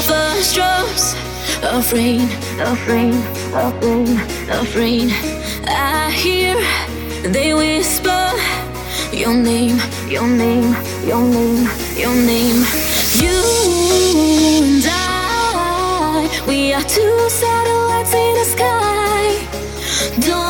Of the drops of rain, of rain, of rain, of rain. I hear they whisper your name, your name, your name, your name. You and I, we are two satellites in the sky. Don't.